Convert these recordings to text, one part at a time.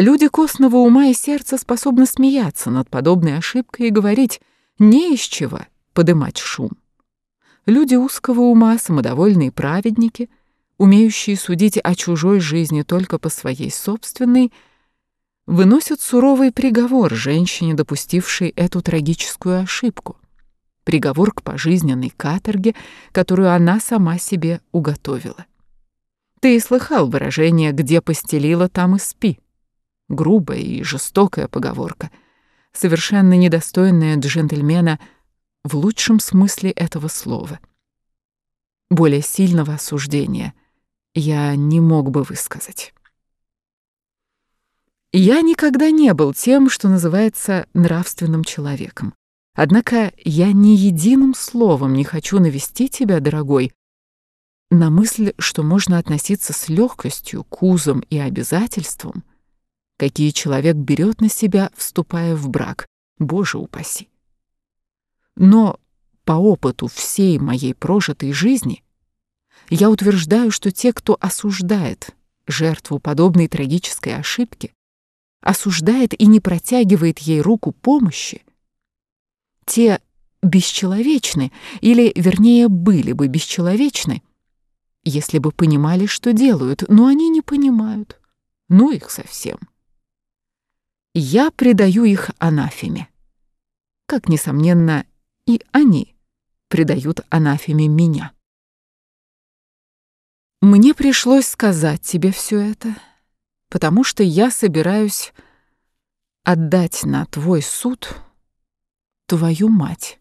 Люди костного ума и сердца способны смеяться над подобной ошибкой и говорить «не из чего подымать шум». Люди узкого ума, самодовольные праведники, умеющие судить о чужой жизни только по своей собственной, выносят суровый приговор женщине, допустившей эту трагическую ошибку. Приговор к пожизненной каторге, которую она сама себе уготовила. Ты и слыхал выражение «где постелила, там и спи» грубая и жестокая поговорка, совершенно недостойная джентльмена в лучшем смысле этого слова. Более сильного осуждения я не мог бы высказать. Я никогда не был тем, что называется нравственным человеком. Однако я ни единым словом не хочу навести тебя, дорогой, на мысль, что можно относиться с легкостью к узам и обязательствам, какие человек берет на себя, вступая в брак. Боже упаси. Но по опыту всей моей прожитой жизни я утверждаю, что те, кто осуждает жертву подобной трагической ошибки, осуждает и не протягивает ей руку помощи, те бесчеловечны, или, вернее, были бы бесчеловечны, если бы понимали, что делают, но они не понимают. Ну их совсем я предаю их анафеме. Как, несомненно, и они предают анафеме меня. Мне пришлось сказать тебе все это, потому что я собираюсь отдать на твой суд твою мать.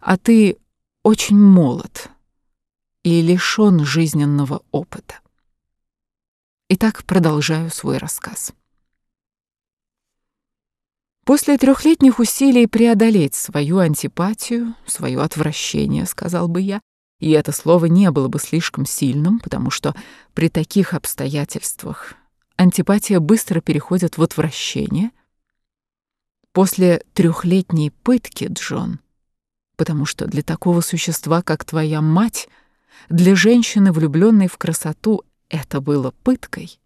А ты очень молод и лишён жизненного опыта. Итак, продолжаю свой рассказ. После трехлетних усилий преодолеть свою антипатию, свое отвращение, сказал бы я, и это слово не было бы слишком сильным, потому что при таких обстоятельствах антипатия быстро переходит в отвращение. После трехлетней пытки, Джон, потому что для такого существа, как твоя мать, для женщины, влюбленной в красоту, это было пыткой,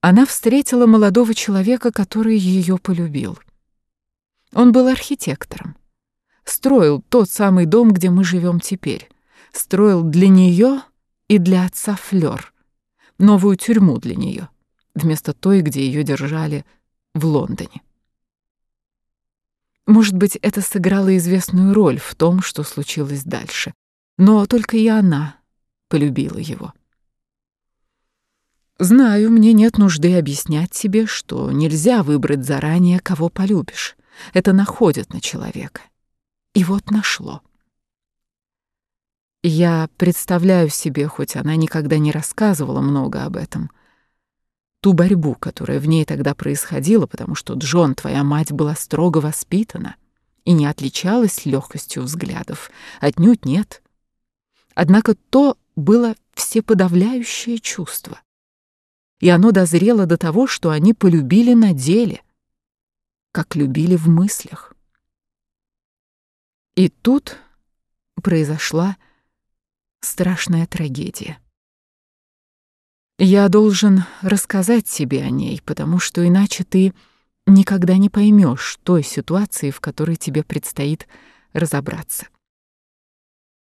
она встретила молодого человека, который ее полюбил. Он был архитектором. Строил тот самый дом, где мы живем теперь. Строил для нее и для отца Флёр. Новую тюрьму для нее, вместо той, где ее держали в Лондоне. Может быть, это сыграло известную роль в том, что случилось дальше. Но только и она полюбила его. Знаю, мне нет нужды объяснять тебе, что нельзя выбрать заранее, кого полюбишь. Это находит на человека. И вот нашло. Я представляю себе, хоть она никогда не рассказывала много об этом, ту борьбу, которая в ней тогда происходила, потому что Джон, твоя мать, была строго воспитана и не отличалась легкостью взглядов. Отнюдь нет. Однако то было всеподавляющее чувство и оно дозрело до того, что они полюбили на деле, как любили в мыслях. И тут произошла страшная трагедия. Я должен рассказать тебе о ней, потому что иначе ты никогда не поймешь той ситуации, в которой тебе предстоит разобраться.